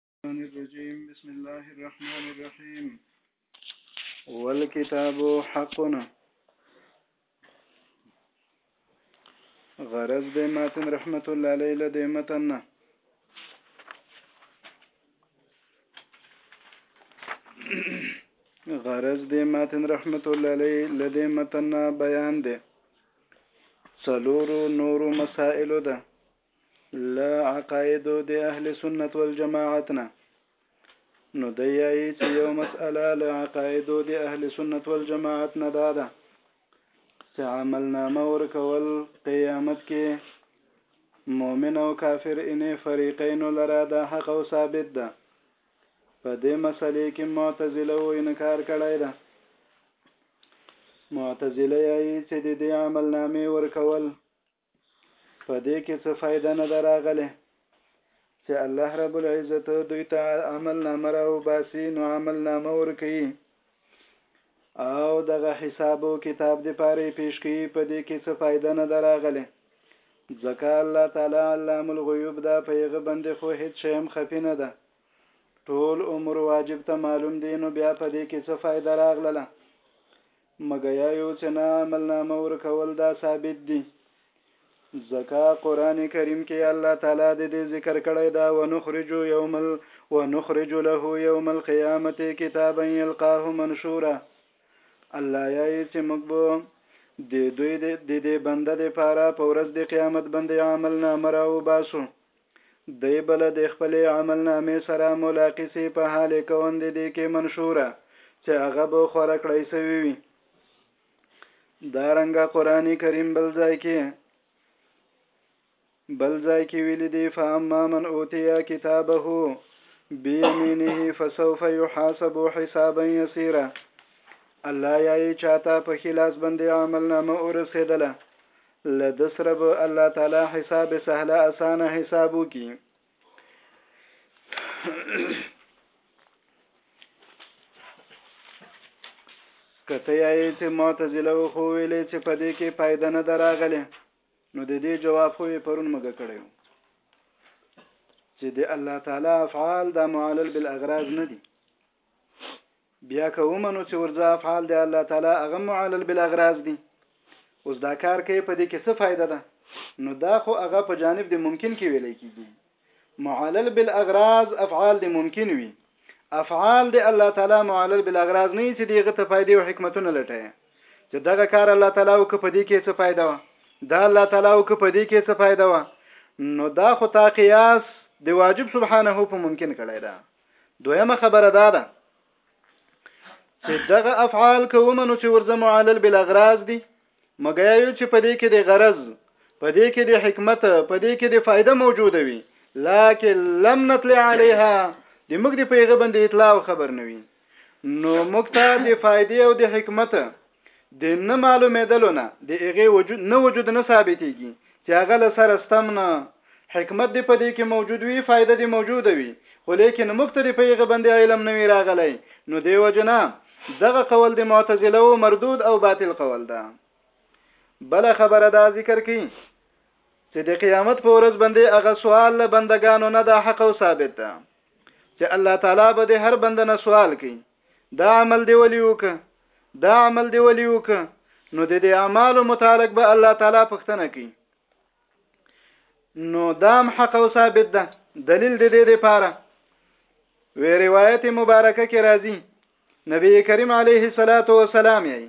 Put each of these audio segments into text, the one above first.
الشيطان الرجيم بسم الله الرحمن الرحيم والكتاب حقنا غرض د ماتن رحمت الله علیه له د متن نه غرض د ماتن رحمت الله علیه له د متن نه بیان دی څلورو نورو مسائلو ده له عقایدو د اهل سنت والجماعت نه نو د یایي چې یو مسأله له عقایدو د اهل سنت والجماعت نه دا ده چې عمل نامه ورکول قیامت کې مؤمن او کافر انې فریقین لره دا حق او ثابت ده په دې مسلې کې معتزله و انکار کړی ده معتزله یایي چې د دې عمل نامې ورکول په دې کې څه فائدہ نه دراغله چې الله رب العزت دوی ته عمل نامه راو باسي نو عمل نامه ور کوي او دغه حساب او کتاب د پاره پیش کوي په دې کې څه فائدہ نه دراغله ځکه الله تعالی علام الغیوب دا پیغه بندې خو هیڅ شی هم خفي نه ده ټول امور واجب ته معلوم دي نو بیا په دې کې څه فائدہ راغله مګيا يو څه نه عمل نامه ورکول دا ثابت دي ځکه قران کریم کې الله تعالی د دې ذکر کړی دا ونخرج یوم ال ونخرج له یوم القیامت کتابا یلقاه منشورا الله یې چې موږ به د دوی د دې بنده د پاره په ورځ د قیامت باندې عمل نامه راوباسو دی به له دې خپلې عمل نامې سره ملاقسې په حال کوندې دې کې منشوره چې هغه به خوره کړی سوي وي دا رنګه قرآن کریم بل ځای کې بل ځای کې ویل دي فاما من اوتیا کتابه بیمینه فسوف یحاسب حسابا یسیرا الله یې چاته په خلاص باندې عمل نامه ورسېدله له ده سره به الله تعالی حساب سهله اسانه حساب وکي کته یې چې معتزله و خو ویلې چې په دې کې فائدہ نه دراغله نو د دې جواب خو یې پرون مګه کړو چې د الله تعالی افعال د معلل بالاغراض نه دي بیا که ومنو چې ورځه افعال دی الله تعالی هغه معلل بل اغراض دي اوس دا کار کوي په دې کې څه فائدہ ده نو دا خو هغه په جانب د ممکن کې ویل کېږي معلل بل اغراض افعال د ممکن وي افعال د الله تعالی معلل بل اغراض نه چې دیغه ته فائدې او حکمتونه لټي چې دغه کار الله تعالی او په دې کې څه فائدہ و دا الله تعالی او په دې کې څه فائدہ و نو دا خو تا قیاس د واجب سبحانه په ممکن کړی دا دویمه خبره دا ده چې دغه افعال که ومنو چې ورځه معلل بل اغراض دي مګیا یو چې په دې کې د غرض په دې کې د حکمت په دې کې د فائدہ موجوده وي لکن لم نطلع عليها د موږ د پیغه باندې اطلاع خبر نه وي نو موږ ته د فائدې او د حکمت د نه معلومېدلو نه د هغې وجود نه وجود نه ثابتېږي چې هغه له سره ستم نه حکمت دی په دې کې موجود وي فائدہ دی موجوده وي خو لیکن موږ ته په هغه باندې علم نه وی راغلی نو دی وجنه دغه قول د معتزله او مردود او باطل قول ده بل خبره دا ذکر کړي چې د قیامت په ورځ باندې هغه سوال له بندگانو نه د حق او ثابت ده چې الله تعالی به د هر بنده نه سوال کوي دا عمل دی ولي وکړه دا عمل دی ولي وک نو د دې اعمالو متعلق به الله تعالی پښتنه کوي نو دام حق او ثابت ده دلیل د دې لپاره وی روایت مبارکه کې راځي نبی کریم علیه الصلاۃ والسلام یې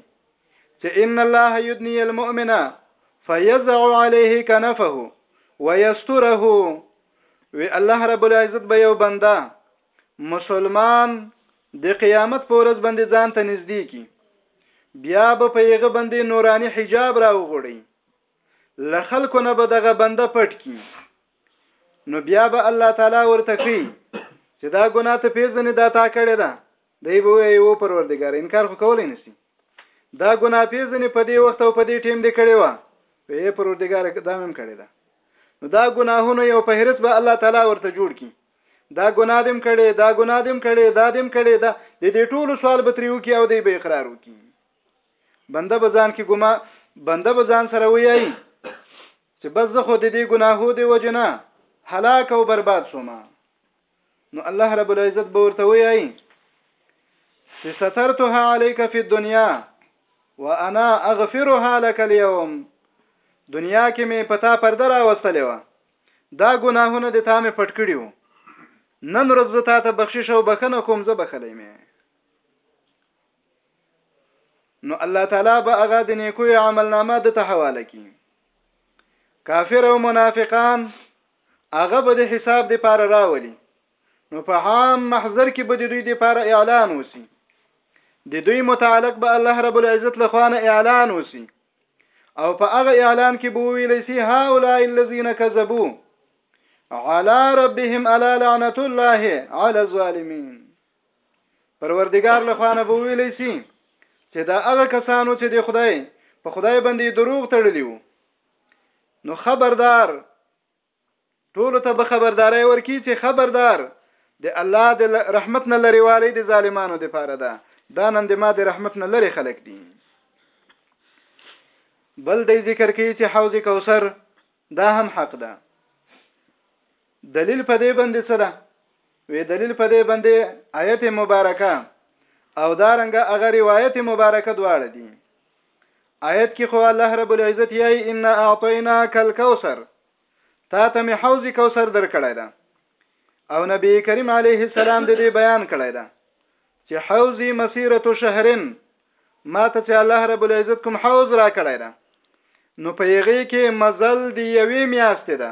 چې ان الله یدنی المؤمن فیزع علیه کنفه ويستره وی الله رب العزت به یو بنده مسلمان د قیامت په ورځ باندې ځان ته نږدې کی بیا به په یغه باندې نورانی حجاب راوغړي له خلکو نه به دغه بنده پټ کی نو بیا به الله تعالی ورته کوي چې دا ګناه ته پیژنې دا تا کړې ده دی به وي او پروردګار انکار خو کولای نسی دا ګناه پیژنې په دې وخت او په دې ټیم دې کړې و وی پروردګار دا مم کړې ده نو دا ګناهونه یو په هرڅ به الله تعالی ورته جوړ کی دا ګناه دیم کړي دا ګناه دیم کړي دا دیم کړي دا د دې ټولو سوال به تریو کې او دی به اقرار وکي بنده به ځان کې ګما بنده به ځان سره ویایي چې بس زه خو د دې ګناهو دی وجنه هلاک او برباد شوم نو الله رب العزت به ورته ویایي چې سترتها عليك في الدنيا وانا اغفرها لك اليوم دنیا کې مې پتا پرده راوستلې و دا ګناهونه د تا مې پټ کړي وو نن ورځ زه تا ته بخشش او بخنه کوم زه بخلې مې نو الله تعالی به هغه د نیکو عمل نامه د ته حواله کی کافر او منافقان هغه به د حساب د پاره راولي نو په عام محضر کې به د دوی لپاره اعلان وسی د دوی متعلق به الله رب العزت له خوانه اعلان وسی او په هغه اعلان کې به ویل شي هؤلاء الذين كذبوا على ربهم الا لعنه الله على الظالمين پروردگار له خوانه به ویل شي چې دا هغه کسانو چې د خدای په خدای باندې دروغ تړلی وو نو خبردار ټولو ته به خبرداری ورکی چې خبردار د الله د رحمت نه لري والی د ظالمانو د پاره ده دا نن د ما د رحمت نه لري خلق دي بل د ذکر کوي چې حوض کوثر دا هم حق ده دلیل په دې باندې څه ده وی دلیل په دې باندې آیت مبارکه او دارنګه هغه روایت مبارکه دواړه دي آیت کې خو الله رب العزت یې ان اعطیناک الکوثر تا ته می حوض کوثر درکړی ده او نبی کریم علیه السلام د دې بیان کړی ده چې حوضی مسیرته شهرن ما ته چې الله رب العزت کوم حوض را کړی ده نو په یغې کې مزل دی یوې میاشتې ده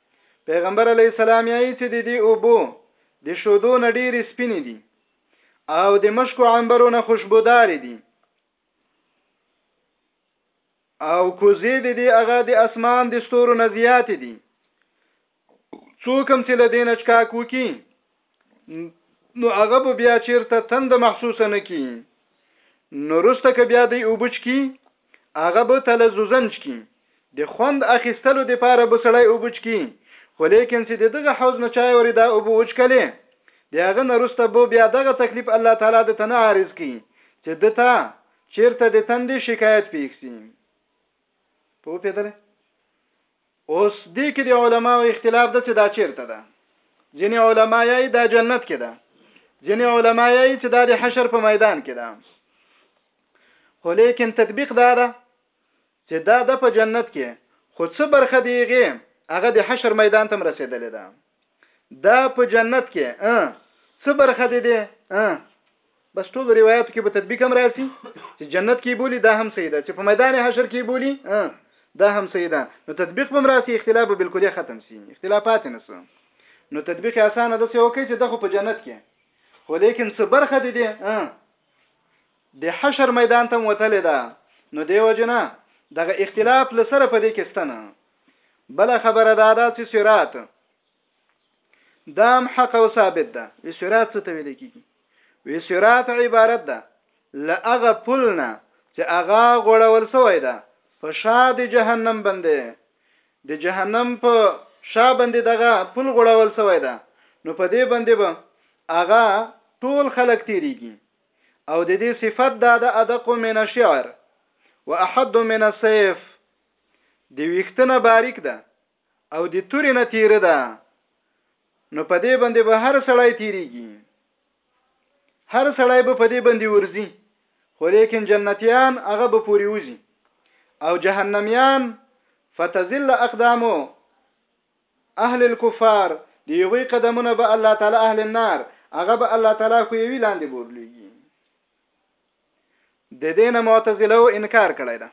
پیغمبر علی السلام یې چې د دې اوبو د شودو نه ډېرې سپینې دي او د مشکو عنبرو نه خوشبودار دي او کوزې د دې هغه د اسمان د ستورو نه زیات دي څوک هم چې له دې نه چکاک وکي نو هغه به بیا چیرته تند محسوسه نه کی نو رسته که بیا دی اوبچ کی هغه به تلزوزنج کی د خوند اخیستلو د پاره به سړی اوبچ کی خو لیکن چې دغه حوز نه چای ورې دا اوبو وچکلې د هغه نه رسته به بیا دغه تکلیف الله تعالی د تنه عارض کی چې دته چیرته د تندې شکایت پیښ سي په پیدل اوس دې کې د علماو اختلاف د څه دا چیرته ده ځینې علما یې دا جنت کې ده ځینې علما یې چې دا د حشر په میدان کې ده خو لیکن تطبیق دا ده چې دا د په جنت کې خو څه برخه دیږي هغه د حشر میدان ته رسیدلې ده دا په جنت کې ا څه برخه دي دي ا بس ټول روایتو کې به تطبیق هم راسي چې جنت کې بولی دا هم صحیح ده چې په میدان حشر کې بولی دا هم صحیح ده نو تطبیق به راسي اختلاف به بالکل ختم سي اختلافات نه سو نو تطبیق اسانه ده چې وکړي چې دغه په جنت کې خو لیکن څه برخه دي دي د حشر میدان ته وتل ده نو دیو جنا دغه اختلاف لسره په دې کې ستنه بل خبره دا ده چې صراط دام حق او ثابت ده وی صراط څه ته ویل کیږي وی صراط عبارت ده لغه پلنا چې اغا غړول سوی ده په شاد جهنم باندې د جهنم په شا باندې دغه پل غړول سوی ده نو په دې باندې به اغا ټول خلق تیریږي او د دې صفت دا ده ادق من الشعر واحد من السيف د ویښته نه باریک ده او د تورې نه تیره ده نو په دې باندې به هر سړی تیریږي هر سړی به په دې باندې ورزي خو لیکن جنتیان هغه به پوری وزي او جهنميان فتزل اقدامو اهل الكفار دی یوې قدمونه به الله تعالی اهل النار هغه به الله تعالی خو یوی لاندې بورلېږي د دینه معتزله او انکار کړی دا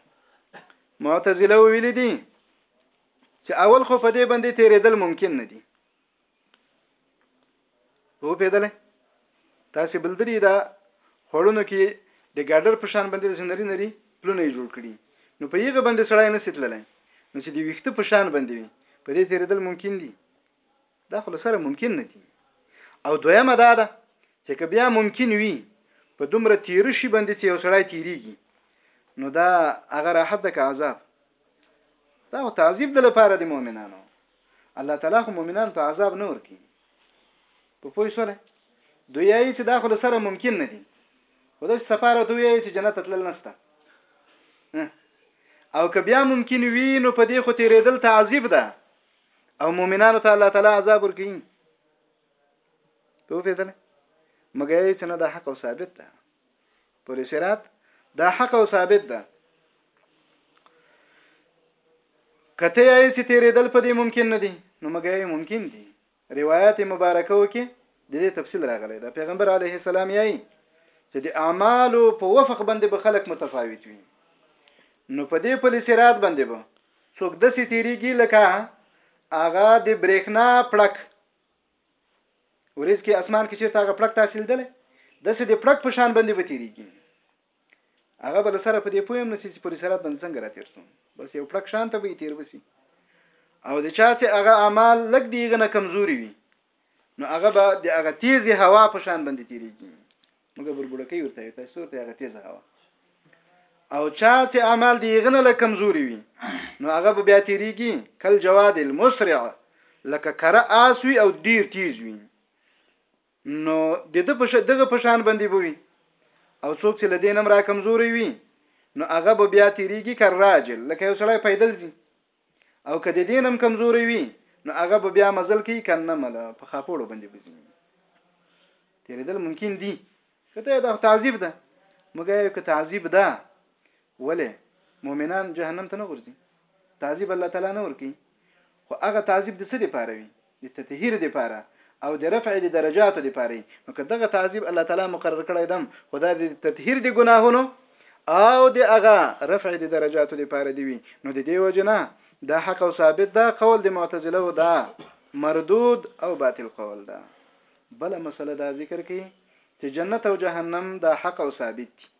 معتزله ویل دي چې اول خو په دې باندې تیرېدل ممکن نه دي وو پیدل تاسو بل درې دا خړونو کې د ګاډر په شان باندې د سنری نری پلونه جوړ کړي نو په یغه باندې سړی نه سیتللای نو چې د ویخته په شان باندې وي په دې تیرېدل ممکن دي دا خو له سره ممکن نه دي او دویمه دا ده چې که بیا ممکن وي په دومره تیر شي باندې چې یو سړی تیریږي نو دا هغه راحت ده که عذاب دا خو تعذیب د لپاره د مؤمنانو الله تعالی خو مؤمنان ته عذاب نه ورکي په پوه سره دوی یې چې دا خو له سره ممکن نه دي خو د سفاره دوی یې چې جنت تلل نشته او که بیا ممکن وي نو په دې خو تیرېدل تعذیب ده او مؤمنانو ته الله تعالی عذاب ورکړي ته پیدل مګر یې چې نه د حق او ثابت ده پر صراط دا حق او ثابت ده کته یې چې تیرې دل په دې ممکن نه دي نو مګر یې ممکن دي روایت مبارکه وکي د دې تفصیل راغلی دا پیغمبر علیه السلام یې چې د اعمالو په وفق باندې به خلک متفاوت وي نو په دې په لسرات باندې به څوک دسې تیریږي لکه هغه د برېښنا پړک ورځ کې اسمان کې چیرته هغه پړک تحصیل دله دسې د پړک په شان باندې وتیریږي هغه بل سره په دې پویم نسی چې پوری سرات باندې څنګه را تیر سو بس یو پړک شان ته به تیر وسی او د چا چې هغه اعمال لګ دیغه نه کمزوري وي نو هغه به د هغه تیزه هوا په شان باندې تیریږي موږ بربړکې ورته یو تاسو ورته هغه تیزه هوا او چا چې اعمال دی غنه له کمزوري وي نو هغه به بیا تیریږي کل جواد المسرع لکه کره آس وي او ډیر تیز وي نو دغه په دغه په شان باندې بوي او څوک چې لدین امر کمزوري وي نو هغه به بیا تیریږي کر راجل لکه یو سړی پیدل دي او که د دین هم کمزوري وي نو هغه به بیا مزل کوي کنه مل په خاپوړو باندې بزي تیرېدل ممکن دي کته دا تعذيب ده مګر که تعذيب ده ولې مؤمنان جهنم ته نه غورځي تعذيب الله تعالی نه ورکی خو هغه تعذيب د څه لپاره وي د تطهیر دپاره او د رفع د درجاتو دپاره یی نو که دغه تعذیب الله تعالی مقرر کړی دم خو دا د تطهیر د ګناهونو او د هغه رفع د درجاتو دپاره دی وی نو د دې وجه نه دا حق او ثابت ده قول د معتزله او دا مردود او باطل قول ده بل مسله دا ذکر کړي چې جنت او جهنم دا حق او ثابت دي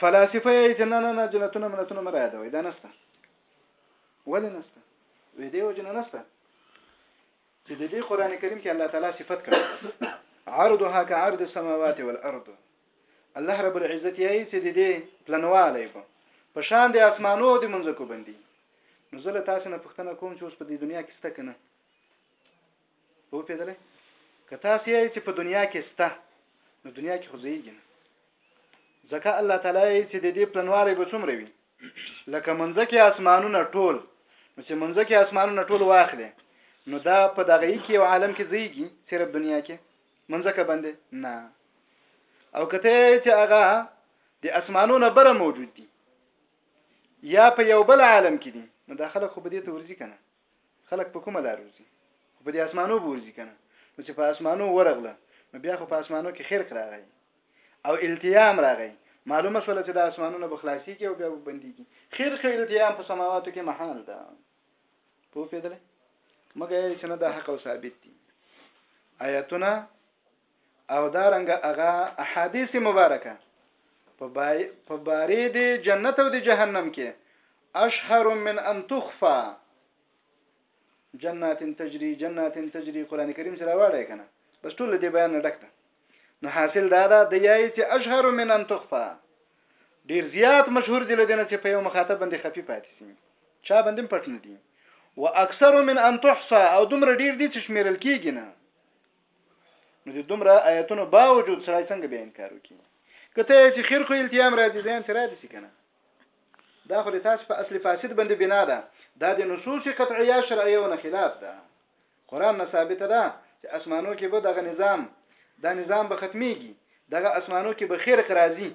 فلاسفه یې چې نه نه نه جنتونه منتونه مراده وي دا نسته ولې نشته وې دې وجه نه نشته چې د دې قران کریم کې الله تعالی صفت کړی عرضها كعرض السماوات والارض الله رب العزت یې چې د دې پلنواله په په شان د اسمانو د منځکو باندې نو زه له تاسو نه پوښتنه کوم چې اوس په دې دنیا کې ستکنه وپېدلی که تاسو یې چې په دنیا کې سته نو دنیا کې خو ځایږي نه ځکه الله تعالی یې چې د دې پلنوالی به څومره وي لکه منځکې اسمانونه ټول نو چې منځکې اسمانونه ټول واخلې نو دا په دغه کې یو عالم کې ځایږي صرف دنیا کې منځکه باندې نه او کته چې هغه د اسمانونو بره موجود دي یا په یو بل عالم کې دي نو دا خلک خو به دې ته ورځي کنه خلک په کومه لار وځي خو په دې اسمانو به ورځي کنه نو چې په اسمانو ورغله نو بیا خو په اسمانو کې خرق راغی او التیام راغی معلومه شول چې د اسمانونو به خلاصي کې او بیا به بندي کې خرق او التیام په سماواتو کې محال ده په پیدل مګر چې نه د حق او ثابت دي آیاتونه او دا رنګ هغه احادیث مبارکه په بای په باري دی جنت او دی جهنم کې اشهر من ان تخفى جنات تجري جنات تجري قران کریم سره واړی کنه بس ټول دې بیان نه ډکته نو حاصل دا ده د یای چې اشهر من ان تخفا ډیر زیات مشهور دي لدنه چې په یو مخاطب باندې خفي پاتې سي چا باندې پټ نه دي واکثر من ان تحصى او دومره ډیر دي چې شمیرل کیږي نه نو د دومره آیاتونو باوجود سړی څنګه به انکار وکړي کته یې چې خیر خو التیام راځي زین تر راځي سي کنه دا خو د تاسو په اصل فاسد باندې بنا ده دا د نصوص قطعیه شرعیه ونه خلاف ده قران نه ثابت ده چې اسمانو کې به دغه نظام دا نظام به ختميږي دغه اسمانو کې به خیر راځي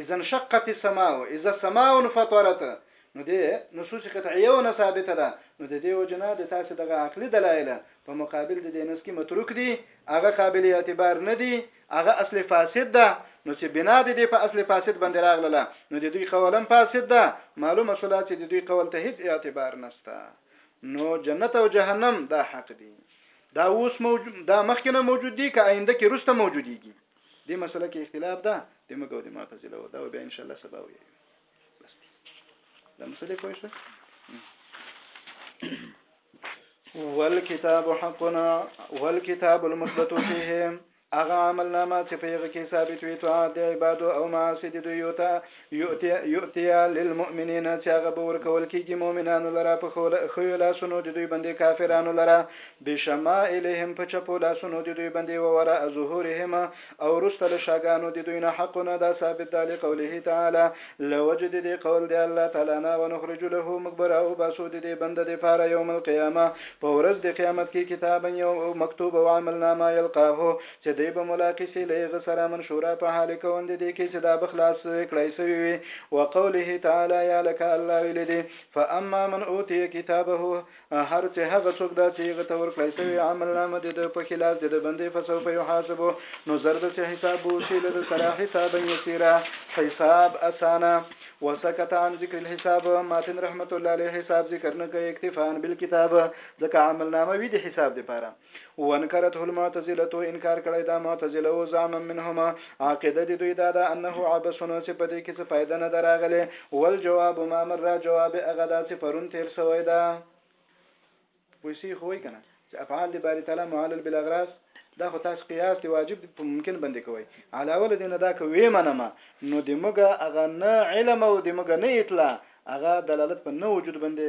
اذا انشقت السماء اذا السماء انفطرت نو دې نصوص قطعیه ونه ثابته ده نو د دې وجنه د تاسو دغه عقلي دلایل په مقابل د دې نس کې متروک دي هغه قابل اعتبار نه دي هغه اصل فاسد ده نو چې بنا د دې په اصل فاسد باندې راغله نو د دوی قول هم فاسد ده معلومه شولا چې د دوی قول ته هیڅ اعتبار نشته نو جنت او جهنم دا حق دي دا اوس موجود دا مخکنه موجود دي که آینده کې رسته موجوديږي دې مسله کې اختلاف ده د موږ او د معتزله او دا بیا ان شاء الله سبا وي بس دا مسله کوي شو والکتاب حقنا والکتاب المثبت فيه اغه عمل نامه چې په هغه کې ثابت وي طاعت د عبادت او معاصی د دوی ته یؤتی، یؤتیا، للمؤمنین، چې هغه به ورکول کېږي مؤمنانو لره په ښیو لاسونو د دوی باندې کافرانو لره، بشمائلهم، په چپو لاسونو د دوی باندې، ووراء ظهورهم، او وروسته له شاګانو د دوی نه، حقنا، دا ثابت ده، لقوله تعالی، له وجې د دې قول د الله تعالی نه، ونخرج له، موږ به را وباسو د دې بنده د پاره یوم القیامة، په ورځ د قیامت کې، کتابا، یو مکتوب او عمل نامه، یلقاه، چې دی به ملا قیسی له هغه سره منشورا په حال کون دې کې چې دا بخلاص کړای سوی وي وقوله تعالی یا لك الله ویل دي فاما من اوتی کتابه هر چې هغه څوک دا چې هغه تور کړای سوی عمل نامه دې د په خلاف دې د بندې فسو په یحاسبو نو زرد چې حساب بو شي له سره حساب یسیرا حساب اسانه وسکت عن ذکر الحساب ماتن رحمت الله علیه حساب ذکر نه کوي اکتفاء بالکتاب ځکه عمل نامه وی دي حساب دي پاره وانکرته المعتزله انکار کړی دا معتزله او زعما منهم عقیده د دوی دا ده انه عبثونه چې په دې کې څه فائدہ نه دراغله ول جواب ما مر جواب هغه دا چې پرون تیر شوی دا پوښي خو وای کنه چې افعال د باری تعالی معلل بالاغراض دا خو تاسو قیاس دی واجب دی ممکن باندې کوي علاوه له دې نه دا کوي منم نو د مګه هغه نه علم او د مګه نه اطلاع هغه دلالت په نه وجود باندې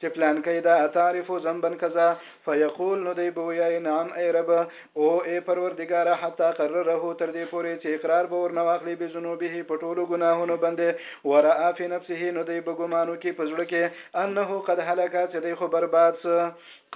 چې پلانکی ده اتعرف ذنبا کذا فیقول نو دی به ویایې نعم ای رب او ای پروردګاره حتی قرره تر دې پورې چې اقرار به ورنه واخلي بذنوبه په ټولو ګناهونو باندې ورآ فی نفسه نو دی به ګمان وکړي په زړه کې انه قد هلک چې دی خو برباد سو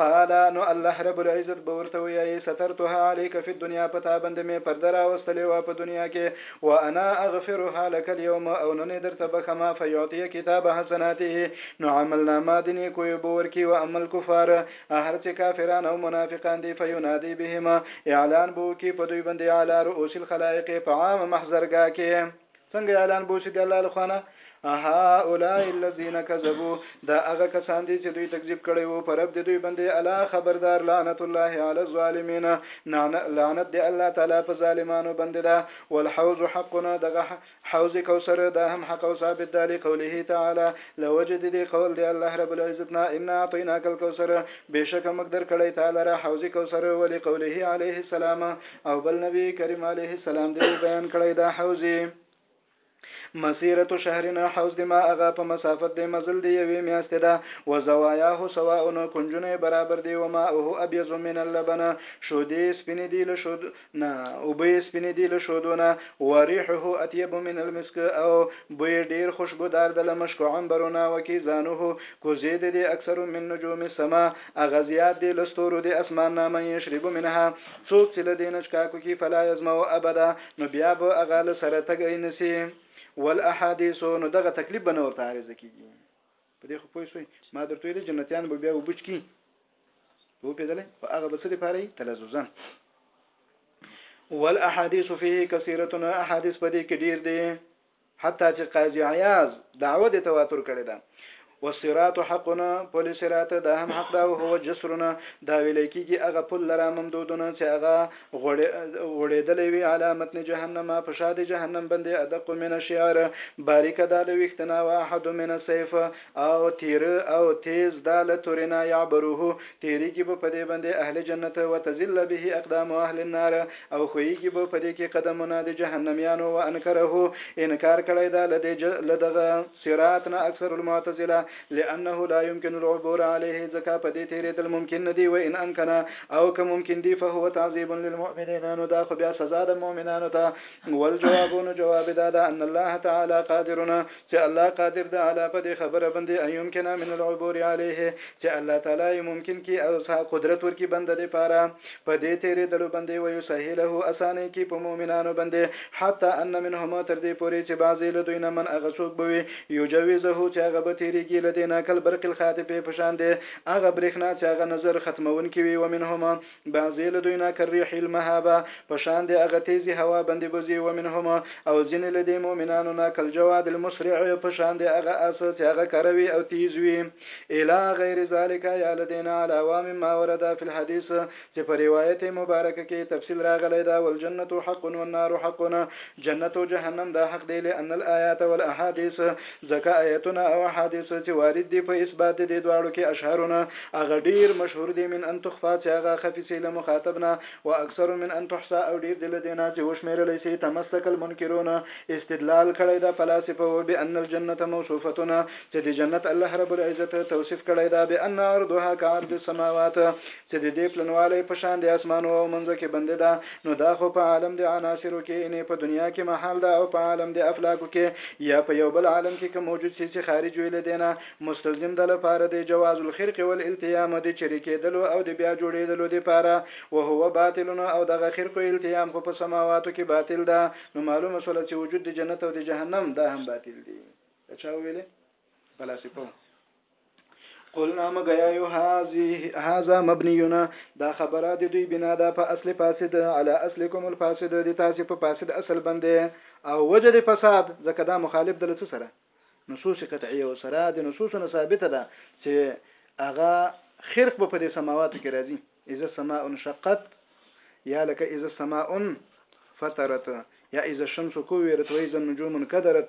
قال نو الله رب العزت به ورته ویایې سترتها علیک فی الدنیا په تا باندې مې پرده راوستلې وه په دنیا کې وانا اغفرها لك اليوم او نن درته بخم فيعطي کتاب حسناته نو عمل نامه د نیکو به ورکی و عمل کفار هر چې کافران او منافقان دي فينادي بهم اعلان بو کی په دوی باندې على رؤوس الخلائق په عام محضرګاه کې څنګه اعلان بو شي د الله لخوا نه هؤلاء الذين كذبوا دا هغه کسان دي چې دوی تکذیب کړي وو پر رب دوی باندې الا خبردار لعنت الله على الظالمين لعنت دی الله تعالی په ظالمانو باندې دا والحوض حقنا دغه حوض کوثر دا هم حق او ثابت دی لقوله تعالی لوجد دی قول دی الله رب العزتنا ان اعطيناك الكوثر بشک مقدر کړي تعالی را حوض کوثر ولقوله عليه السلام او بل نبی کریم عليه السلام دی بیان کړي دا حوض مسیرت شهرنا حوض د ما اغا په مسافت دی مزل دی یوې میاستې ده و زوایاه سواء کنجونه یې برابر دی و ماؤه ابیض من اللبن شودې سپینې دي له شود نه اوبه یې سپینې دي له شودو نه و ریحه اطیب من المسک او بوی یې ډیر خوشبودار ده له مشک و عنبرو نه و کیزانه کوزې د دې اکثر من نجوم السما هغه زیات دی له ستورو د اسمان نه من یشرب منها څوک چې له دې نه چکاکو کي فلا یظمأ ابدا نو بیا به هغه له سره تګ نه سي ول احادیث نو دغه تکلیف به نه ورته عارض کیږي په دې خو پوه شوي ما درته ویل جنتیان به بیا وبچ کی په پیدلې په هغه بس لپاره تلزوزن والاحاديث فيه كثيره احاديث په دې کې ډیر دي حتی چې قاضي عیاض دعوه د تواتر کړې ده. والصراط حقنا، پل صراط دا هم حق ده او هو جسرنا، دا ویلی کیږي هغه پل لره ممدودنا چې هغه غوړیدلی وي علی متن جهنم په شا د جهنم باندې ادق من الشعر، باریکه ده له ویښته نه، واحد من السیف، او تیره او تیز دا له تورنا یعبره تیریږي به په دې باندې اهل جنت وتزل به اقدام اهل النار او ښویږي به په دې کې قدمونه د جهنميانو وانکره انکار کړی دا له دې له دغه صراط نه اکثر المعتزله لانه لا يمكن العبور عليه ځکه په دې تیریدل ممکن نه دی و ان امکن او که ممکن دی فهو تعذيب للمؤمنين نو دا خو بیا سزا د مؤمنانو ته والجواب نو جواب دا ده ان الله تعالی قادرنا چه الله قادر ده علی په دې خبره بندې ان يمکنه من العبور عليه چه الله تعالی يې ممکن کی او قدرت ورکی بنده دې پاره په دې تیرې دلو بندې ويسهله اسانه کی په مؤمنانو بندې حتی ان منهم تر دې پورې چه بعضې له دوی نه من هغه څوک به وي يجوزه چه هغه به تیریږي له دې نه کل برق الخاطف پشان دې هغه برېښنا چه هغه نظر ختمونکې وي ومنهم بعضی له دوی نه کریح المهابه په شان دی هغه تیزی هوا باندې بوزي و منهم او ځینې له دې مؤمنانو نه کل جواد المسرع په شان دی هغه اس چې هغه کروي او تیز وي الا غیر ذالک یا لدینا علاوه مما ورد فی الحدیث چې په روایت مبارک کې تفصیل راغلی دا والجنه حق والنار حق جنت او جهنم دا حق دی لأن الآیات والاحادیث ځکه آیتونه او احادیث چې وارد دي په اثبات د دې دواړو کې اشهرونه هغه ډیر مشهور دي من ان تخفا چې هغه خفي سي له مخاطب نه واکثر من ان تحصا او ډیر دي له دې نه چې وشمیرل سي تمسک المنکرون استدلال کړی ده فلاسفه و بأن الجنة موصوفة چې د جنت الله رب العزت توصیف کړی ده بأن عرضها کعرض السماوات چې د دې پلنوالی په شان د اسمانو او منځه کې بندې ده، نو دا خو په عالم د عناصرو کې ېنې په دنیا کې محال ده او په عالم د افلاکو کې یا په یو بل عالم کې که موجود شي چې خارج وي له دې نه مستلزم ده لپاره د جواز الخرق والالتیام د چري کېدلو او د بیا جوړېدلو د پاره وهو باطل او دغه خرق او التیام خو په سماواتو کې باطل ده نو معلومه شوله چې وجود د جنت او د جهنم دا هم باطل دي. دا چا وویلې؟ فلاسفو. قلنا مګیا یو هاذا مبنینا دا خبره د دوی بنا ده په اصل فاسد علی اصلکم الفاسد د تاسو په فاسد اصل باندې او وجه د فساد ځکه دا مخالف دلته سره نصوص قطعیه سره د نصوص نه ثابته ده چې اغا خرق به په دې سماوات کې راځي اذا السماء انشقت یا لکه اذا السماء فطرت یا اذا الشمس كورت واذا النجوم انكدرت